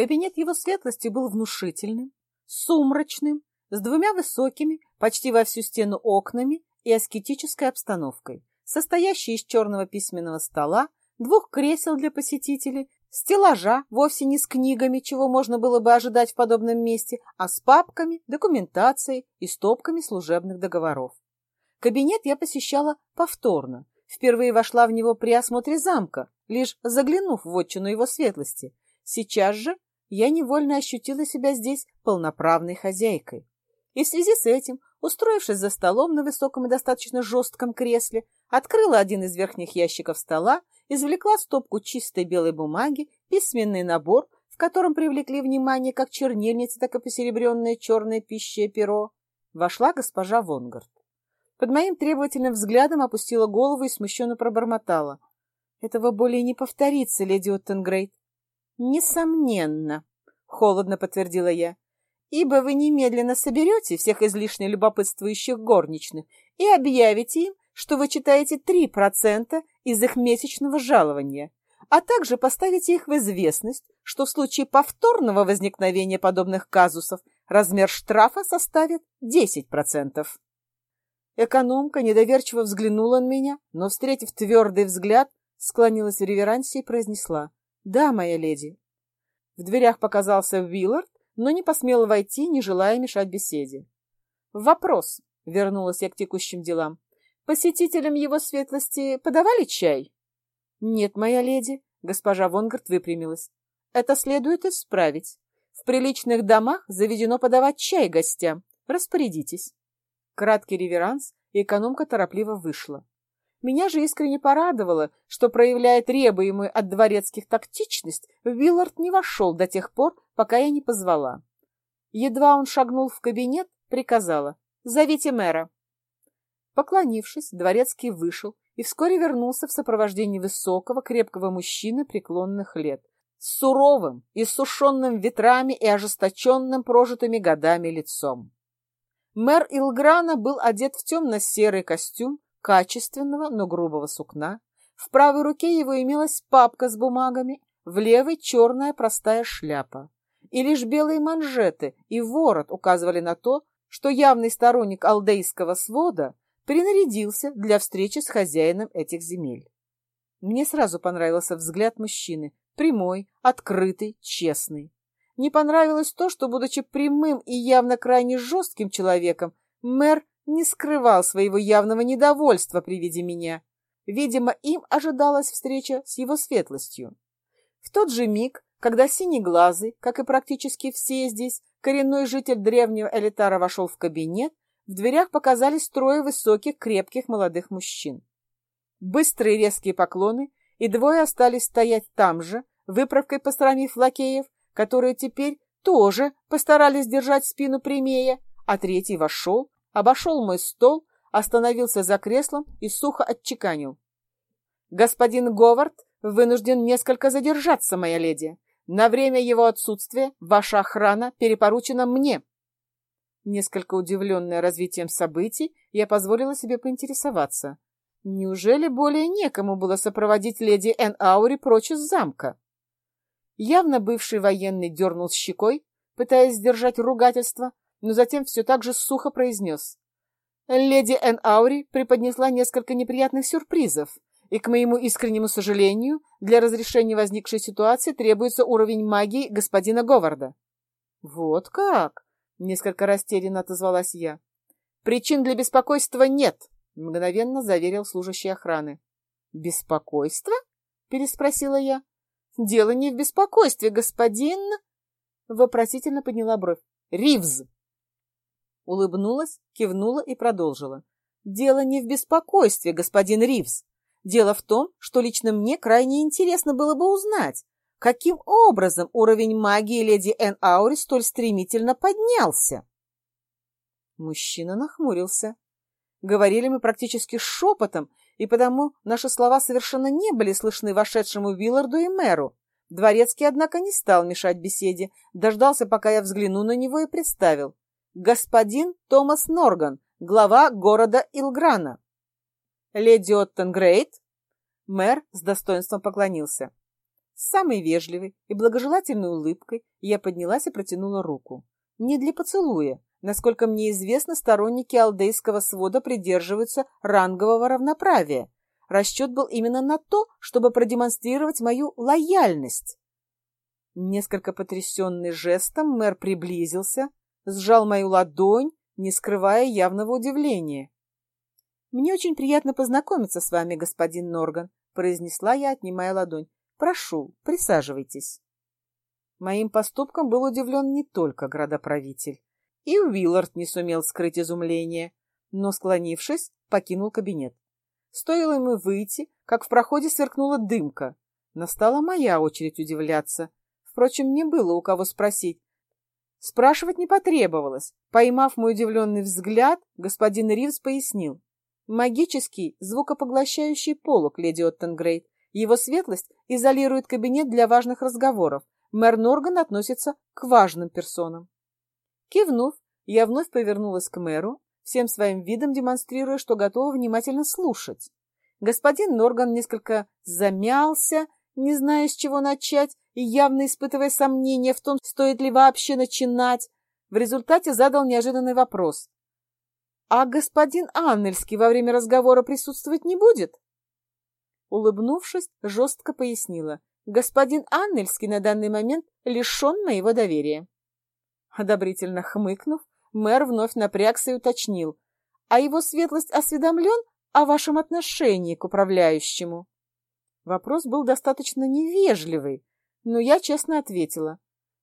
Кабинет его светлости был внушительным, сумрачным, с двумя высокими, почти во всю стену окнами и аскетической обстановкой, состоящей из черного письменного стола, двух кресел для посетителей, стеллажа, вовсе не с книгами, чего можно было бы ожидать в подобном месте, а с папками, документацией и стопками служебных договоров. Кабинет я посещала повторно. Впервые вошла в него при осмотре замка, лишь заглянув в отчину его светлости. Сейчас же я невольно ощутила себя здесь полноправной хозяйкой. И в связи с этим, устроившись за столом на высоком и достаточно жестком кресле, открыла один из верхних ящиков стола, извлекла стопку чистой белой бумаги, письменный набор, в котором привлекли внимание как чернильница, так и посеребренное черное пищее перо. Вошла госпожа Вонгард. Под моим требовательным взглядом опустила голову и смущенно пробормотала. «Этого более не повторится, леди Оттенгрейд». «Несомненно», — холодно подтвердила я ибо вы немедленно соберете всех излишне любопытствующих горничных и объявите им, что вы читаете 3% из их месячного жалования, а также поставите их в известность, что в случае повторного возникновения подобных казусов размер штрафа составит 10%. Экономка недоверчиво взглянула на меня, но, встретив твердый взгляд, склонилась в реверансе и произнесла «Да, моя леди». В дверях показался Уиллард но не посмела войти, не желая мешать беседе. «Вопрос», — вернулась я к текущим делам. «Посетителям его светлости подавали чай?» «Нет, моя леди», — госпожа Вонгард выпрямилась. «Это следует исправить. В приличных домах заведено подавать чай гостям. Распорядитесь». Краткий реверанс, и экономка торопливо вышла. Меня же искренне порадовало, что, проявляя требуемую от дворецких тактичность, Виллард не вошел до тех пор, пока я не позвала. Едва он шагнул в кабинет, приказала «Зовите мэра». Поклонившись, дворецкий вышел и вскоре вернулся в сопровождении высокого, крепкого мужчины преклонных лет, с суровым, иссушенным ветрами и ожесточенным прожитыми годами лицом. Мэр Илграна был одет в темно-серый костюм, качественного, но грубого сукна. В правой руке его имелась папка с бумагами, в левой черная простая шляпа. И лишь белые манжеты и ворот указывали на то, что явный сторонник алдейского свода принарядился для встречи с хозяином этих земель. Мне сразу понравился взгляд мужчины, прямой, открытый, честный. Не понравилось то, что, будучи прямым и явно крайне жестким человеком, мэр не скрывал своего явного недовольства при виде меня. Видимо, им ожидалась встреча с его светлостью. В тот же миг, когда синеглазый, как и практически все здесь, коренной житель древнего элитара вошел в кабинет, в дверях показались трое высоких, крепких молодых мужчин. Быстрые резкие поклоны, и двое остались стоять там же, выправкой посрамив лакеев, которые теперь тоже постарались держать спину прямее, а третий вошел, обошел мой стол, остановился за креслом и сухо отчеканил. «Господин Говард вынужден несколько задержаться, моя леди. На время его отсутствия ваша охрана перепоручена мне». Несколько удивленная развитием событий, я позволила себе поинтересоваться. Неужели более некому было сопроводить леди Эн Аури прочь из замка? Явно бывший военный дернул щекой, пытаясь сдержать ругательство, но затем все так же сухо произнес. Леди Эн Аури преподнесла несколько неприятных сюрпризов, и, к моему искреннему сожалению, для разрешения возникшей ситуации требуется уровень магии господина Говарда. «Вот как?» — несколько растерянно отозвалась я. «Причин для беспокойства нет», — мгновенно заверил служащий охраны. «Беспокойство?» — переспросила я. «Дело не в беспокойстве, господин...» Вопросительно подняла бровь. «Ривз!» Улыбнулась, кивнула и продолжила. «Дело не в беспокойстве, господин Ривз. Дело в том, что лично мне крайне интересно было бы узнать, каким образом уровень магии леди Эн Аури столь стремительно поднялся». Мужчина нахмурился. Говорили мы практически шепотом, и потому наши слова совершенно не были слышны вошедшему Вилларду и мэру. Дворецкий, однако, не стал мешать беседе, дождался, пока я взгляну на него и представил господин Томас Норган, глава города Илграна. Леди Оттенгрейд. Мэр с достоинством поклонился. С самой вежливой и благожелательной улыбкой я поднялась и протянула руку. Не для поцелуя. Насколько мне известно, сторонники алдейского свода придерживаются рангового равноправия. Расчет был именно на то, чтобы продемонстрировать мою лояльность. Несколько потрясенный жестом мэр приблизился, сжал мою ладонь, не скрывая явного удивления. «Мне очень приятно познакомиться с вами, господин Норган», — произнесла я, отнимая ладонь. «Прошу, присаживайтесь». Моим поступком был удивлен не только градоправитель. И Уиллард не сумел скрыть изумление, но, склонившись, покинул кабинет. Стоило ему выйти, как в проходе сверкнула дымка. Настала моя очередь удивляться. Впрочем, мне было у кого спросить. Спрашивать не потребовалось. Поймав мой удивленный взгляд, господин Ривз пояснил. Магический звукопоглощающий полог, леди Оттенгрейд. Его светлость изолирует кабинет для важных разговоров. Мэр Норган относится к важным персонам. Кивнув, я вновь повернулась к мэру, всем своим видом демонстрируя, что готова внимательно слушать. Господин Норган несколько замялся, не зная, с чего начать, и явно испытывая сомнения в том, стоит ли вообще начинать. В результате задал неожиданный вопрос. «А господин Аннельский во время разговора присутствовать не будет?» Улыбнувшись, жестко пояснила. «Господин Аннельский на данный момент лишен моего доверия». Одобрительно хмыкнув, мэр вновь напрягся и уточнил. «А его светлость осведомлен о вашем отношении к управляющему?» Вопрос был достаточно невежливый, но я честно ответила.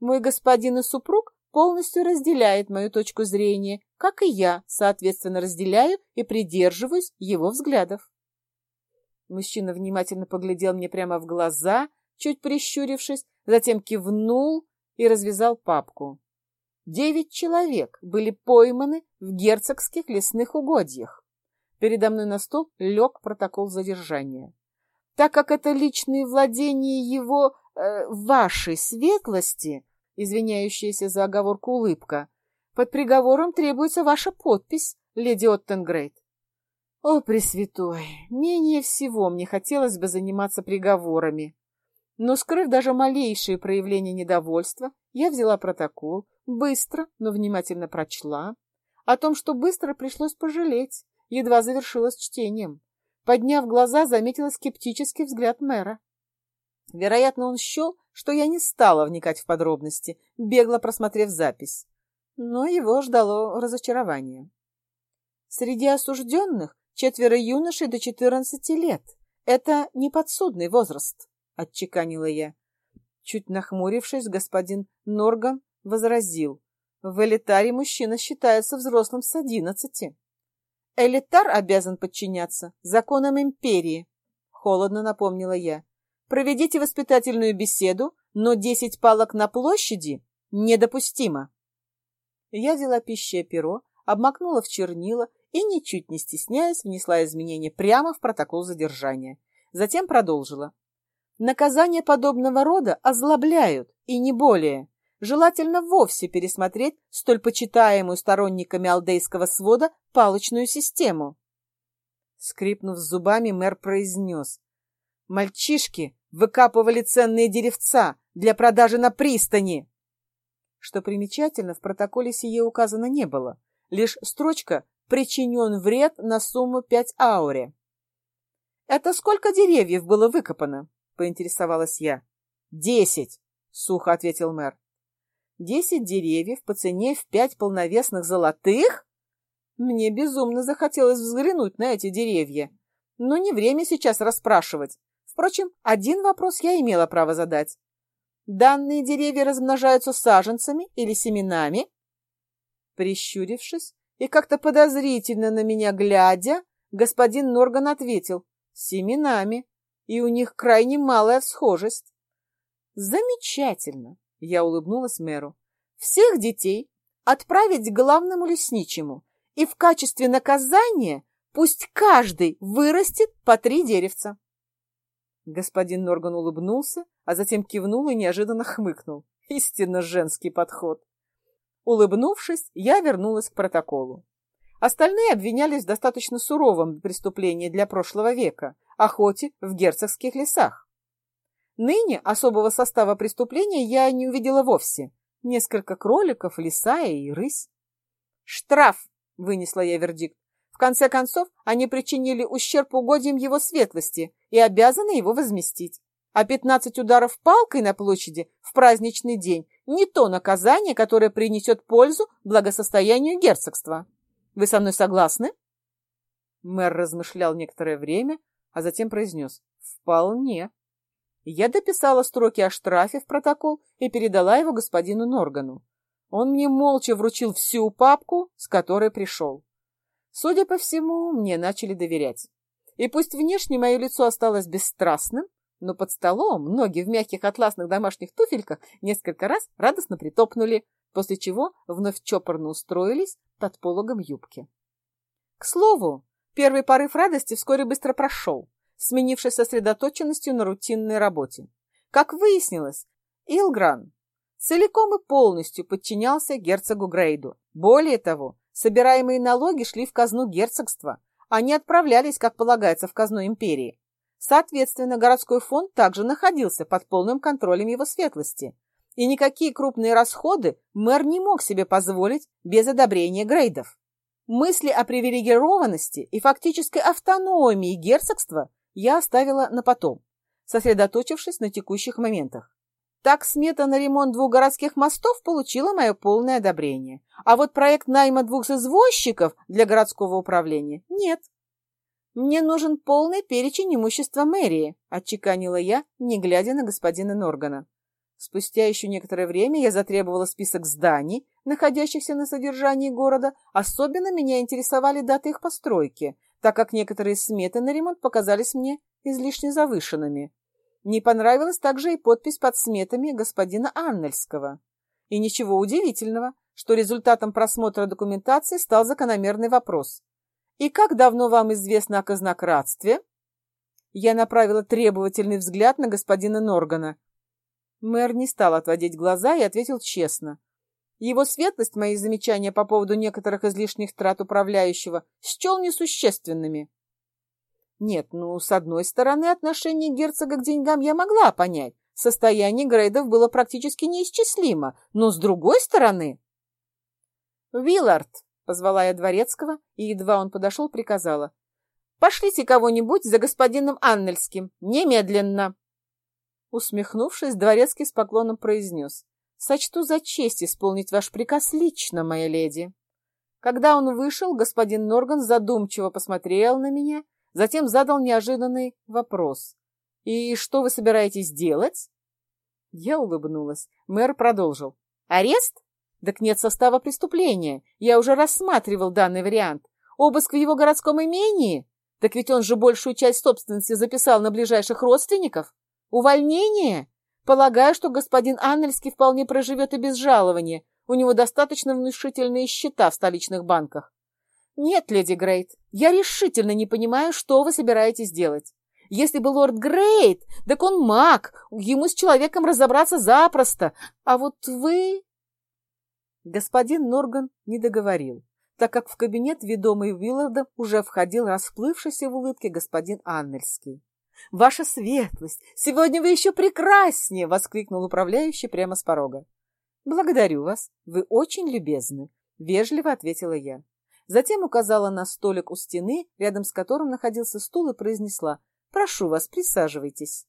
«Мой господин и супруг полностью разделяет мою точку зрения, как и я, соответственно, разделяю и придерживаюсь его взглядов. Мужчина внимательно поглядел мне прямо в глаза, чуть прищурившись, затем кивнул и развязал папку. Девять человек были пойманы в герцогских лесных угодьях. Передо мной на стол лег протокол задержания. Так как это личные владения его, э, вашей светлости, извиняющаяся за оговорку улыбка. Под приговором требуется ваша подпись, леди Оттенгрейд. О, Пресвятой, менее всего мне хотелось бы заниматься приговорами. Но, скрыв даже малейшие проявления недовольства, я взяла протокол, быстро, но внимательно прочла. О том, что быстро пришлось пожалеть, едва завершилось чтением. Подняв глаза, заметила скептический взгляд мэра. Вероятно, он счел, что я не стала вникать в подробности, бегло просмотрев запись. Но его ждало разочарование. Среди осужденных четверо юношей до четырнадцати лет. Это не подсудный возраст, — отчеканила я. Чуть нахмурившись, господин Норган возразил. В элитаре мужчина считается взрослым с одиннадцати. Элитар обязан подчиняться законам империи, — холодно напомнила я. Проведите воспитательную беседу, но десять палок на площади недопустимо. Я взяла пищее перо, обмакнула в чернила и, ничуть не стесняясь, внесла изменения прямо в протокол задержания. Затем продолжила. Наказания подобного рода озлобляют, и не более. Желательно вовсе пересмотреть столь почитаемую сторонниками алдейского свода палочную систему. Скрипнув зубами, мэр произнес. Мальчишки выкапывали ценные деревца для продажи на пристани. Что примечательно, в протоколе сие указано не было. Лишь строчка «причинен вред на сумму 5 ауре». «Это сколько деревьев было выкопано?» — поинтересовалась я. «Десять», — сухо ответил мэр. «Десять деревьев по цене в пять полновесных золотых?» Мне безумно захотелось взглянуть на эти деревья. Но не время сейчас расспрашивать. Впрочем, один вопрос я имела право задать. Данные деревья размножаются саженцами или семенами? Прищурившись и как-то подозрительно на меня глядя, господин Норган ответил «семенами, и у них крайне малая всхожесть». «Замечательно!» — я улыбнулась мэру. «Всех детей отправить к главному лесничему, и в качестве наказания пусть каждый вырастет по три деревца». Господин Норган улыбнулся, а затем кивнул и неожиданно хмыкнул. Истинно женский подход. Улыбнувшись, я вернулась к протоколу. Остальные обвинялись в достаточно суровом преступлении для прошлого века – охоте в герцогских лесах. Ныне особого состава преступления я не увидела вовсе. Несколько кроликов, лиса и рысь. «Штраф!» — вынесла я вердикт. В конце концов, они причинили ущерб угодьям его светлости и обязаны его возместить. А пятнадцать ударов палкой на площади в праздничный день не то наказание, которое принесет пользу благосостоянию герцогства. Вы со мной согласны? Мэр размышлял некоторое время, а затем произнес «Вполне». Я дописала строки о штрафе в протокол и передала его господину Норгану. Он мне молча вручил всю папку, с которой пришел. Судя по всему, мне начали доверять. И пусть внешне мое лицо осталось бесстрастным, но под столом ноги в мягких атласных домашних туфельках несколько раз радостно притопнули, после чего вновь чопорно устроились под пологом юбки. К слову, первый порыв радости вскоре быстро прошел, сменившись сосредоточенностью на рутинной работе. Как выяснилось, Илгран целиком и полностью подчинялся герцогу Грейду. Более того, собираемые налоги шли в казну герцогства, а не отправлялись, как полагается, в казну империи. Соответственно, городской фонд также находился под полным контролем его светлости, и никакие крупные расходы мэр не мог себе позволить без одобрения грейдов. Мысли о привилегированности и фактической автономии герцогства я оставила на потом, сосредоточившись на текущих моментах. Так смета на ремонт двух городских мостов получила мое полное одобрение. А вот проект найма двух извозчиков для городского управления нет. «Мне нужен полный перечень имущества мэрии», — отчеканила я, не глядя на господина Норгана. Спустя еще некоторое время я затребовала список зданий, находящихся на содержании города. Особенно меня интересовали даты их постройки, так как некоторые сметы на ремонт показались мне излишне завышенными. Не понравилась также и подпись под сметами господина Аннельского. И ничего удивительного, что результатом просмотра документации стал закономерный вопрос. «И как давно вам известно о казнократстве?» Я направила требовательный взгляд на господина Норгана. Мэр не стал отводить глаза и ответил честно. Его светлость мои замечания по поводу некоторых излишних трат управляющего счел несущественными. Нет, ну, с одной стороны, отношение герцога к деньгам я могла понять. Состояние Грейдов было практически неисчислимо, но с другой стороны... «Виллард!» Позвала я дворецкого, и едва он подошел, приказала. «Пошлите кого-нибудь за господином Аннельским. Немедленно!» Усмехнувшись, дворецкий с поклоном произнес. «Сочту за честь исполнить ваш приказ лично, моя леди». Когда он вышел, господин Норган задумчиво посмотрел на меня, затем задал неожиданный вопрос. «И что вы собираетесь делать?» Я улыбнулась. Мэр продолжил. «Арест? Так нет состава преступления. Я уже рассматривал данный вариант. Обыск в его городском имении? Так ведь он же большую часть собственности записал на ближайших родственников. Увольнение? Полагаю, что господин Аннельский вполне проживет и без жалования. У него достаточно внушительные счета в столичных банках. Нет, леди Грейт, я решительно не понимаю, что вы собираетесь делать. Если бы лорд Грейт, так он маг, ему с человеком разобраться запросто. А вот вы... Господин Норган не договорил, так как в кабинет, ведомый Уиллардом, уже входил расплывшийся в улыбке господин Аннельский. «Ваша светлость! Сегодня вы еще прекраснее!» — воскликнул управляющий прямо с порога. «Благодарю вас. Вы очень любезны», — вежливо ответила я. Затем указала на столик у стены, рядом с которым находился стул, и произнесла «Прошу вас, присаживайтесь».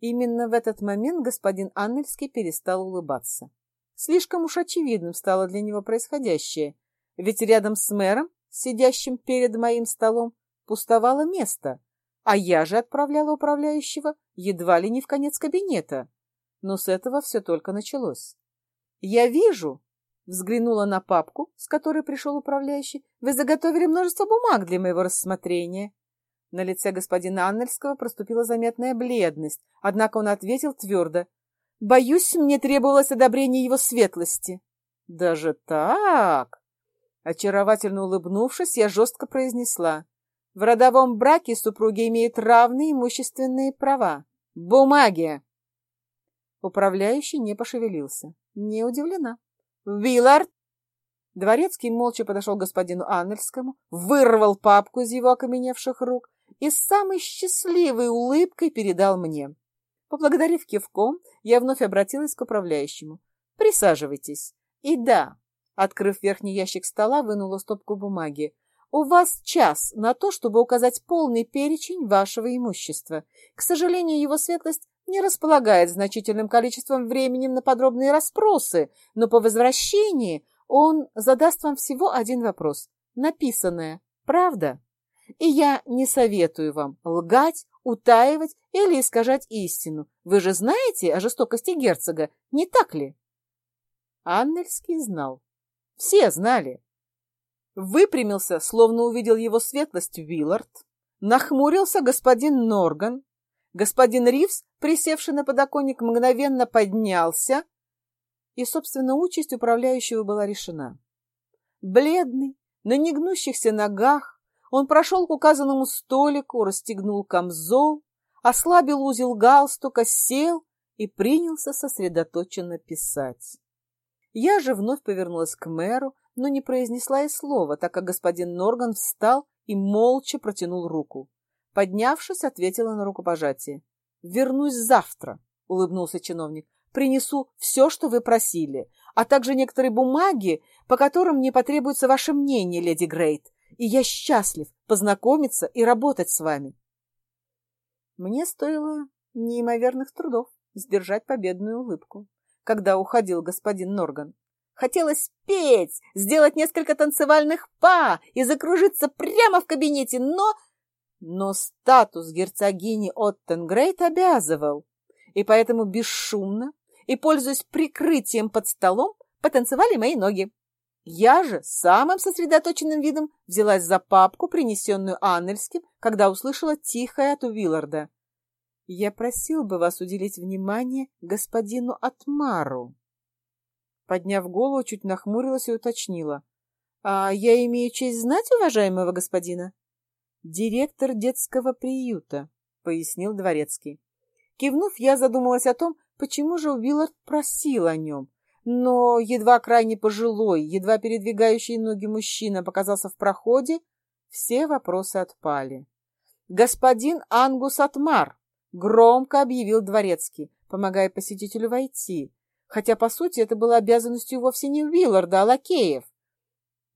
Именно в этот момент господин Аннельский перестал улыбаться. Слишком уж очевидным стало для него происходящее, ведь рядом с мэром, сидящим перед моим столом, пустовало место, а я же отправляла управляющего едва ли не в конец кабинета. Но с этого все только началось. «Я вижу», — взглянула на папку, с которой пришел управляющий, «вы заготовили множество бумаг для моего рассмотрения». На лице господина Аннельского проступила заметная бледность, однако он ответил твердо. Боюсь, мне требовалось одобрение его светлости. Даже так? Очаровательно улыбнувшись, я жестко произнесла. В родовом браке супруги имеют равные имущественные права. Бумаги! Управляющий не пошевелился. Не удивлена. Виллард! Дворецкий молча подошел к господину Аннельскому, вырвал папку из его окаменевших рук и с самой счастливой улыбкой передал мне. Поблагодарив кивком, я вновь обратилась к управляющему. «Присаживайтесь. И да, открыв верхний ящик стола, вынула стопку бумаги. У вас час на то, чтобы указать полный перечень вашего имущества. К сожалению, его светлость не располагает значительным количеством времени на подробные расспросы, но по возвращении он задаст вам всего один вопрос. Написанное «Правда?» И я не советую вам лгать, утаивать или искажать истину. Вы же знаете о жестокости герцога, не так ли? Аннельский знал. Все знали. Выпрямился, словно увидел его светлость Виллард. Нахмурился господин Норган. Господин Ривз, присевший на подоконник, мгновенно поднялся, и, собственно, участь управляющего была решена. Бледный, на негнущихся ногах, он прошел к указанному столику, расстегнул камзол, ослабил узел галстука, сел и принялся сосредоточенно писать. Я же вновь повернулась к мэру, но не произнесла и слова, так как господин Норган встал и молча протянул руку. Поднявшись, ответила на рукопожатие. «Вернусь завтра», — улыбнулся чиновник. «Принесу все, что вы просили, а также некоторые бумаги, по которым мне потребуется ваше мнение, леди Грейт и я счастлив познакомиться и работать с вами. Мне стоило неимоверных трудов сдержать победную улыбку, когда уходил господин Норган. Хотелось петь, сделать несколько танцевальных па и закружиться прямо в кабинете, но... Но статус герцогини Оттенгрейт обязывал, и поэтому бесшумно и, пользуясь прикрытием под столом, потанцевали мои ноги. Я же самым сосредоточенным видом взялась за папку, принесенную Аннельским, когда услышала тихое от Уилларда. «Я просил бы вас уделить внимание господину Атмару». Подняв голову, чуть нахмурилась и уточнила. «А я имею честь знать уважаемого господина?» «Директор детского приюта», — пояснил Дворецкий. Кивнув, я задумалась о том, почему же Уиллард просил о нем. Но едва крайне пожилой, едва передвигающий ноги мужчина показался в проходе, все вопросы отпали. «Господин Ангус Атмар!» — громко объявил дворецкий, помогая посетителю войти, хотя, по сути, это было обязанностью вовсе не Уилларда, а лакеев.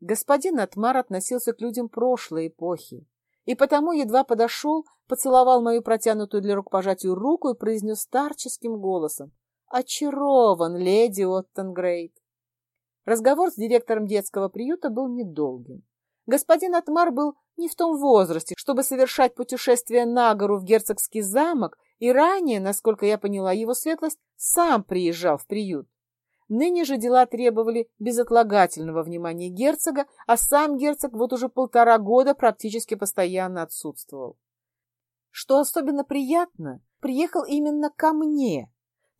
Господин Атмар относился к людям прошлой эпохи, и потому едва подошел, поцеловал мою протянутую для рукопожатия руку и произнес старческим голосом очарован леди Оттенгрейд. Разговор с директором детского приюта был недолгим. Господин Атмар был не в том возрасте, чтобы совершать путешествие на гору в герцогский замок, и ранее, насколько я поняла, его светлость сам приезжал в приют. Ныне же дела требовали безотлагательного внимания герцога, а сам герцог вот уже полтора года практически постоянно отсутствовал. Что особенно приятно, приехал именно ко мне,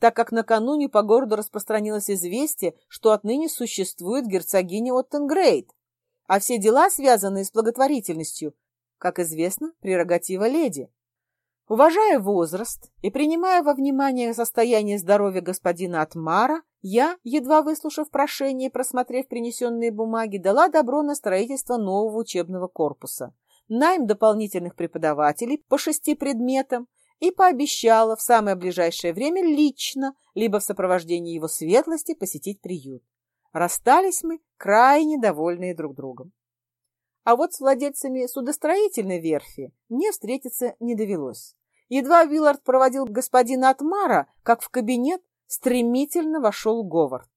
так как накануне по городу распространилось известие, что отныне существует герцогиня Оттенгрейд, а все дела, связанные с благотворительностью, как известно, прерогатива леди. Уважая возраст и принимая во внимание состояние здоровья господина Атмара, я, едва выслушав прошение и просмотрев принесенные бумаги, дала добро на строительство нового учебного корпуса, найм дополнительных преподавателей по шести предметам, и пообещала в самое ближайшее время лично, либо в сопровождении его светлости, посетить приют. Расстались мы крайне довольные друг другом. А вот с владельцами судостроительной верфи мне встретиться не довелось. Едва Виллард проводил господина Атмара, как в кабинет стремительно вошел Говард.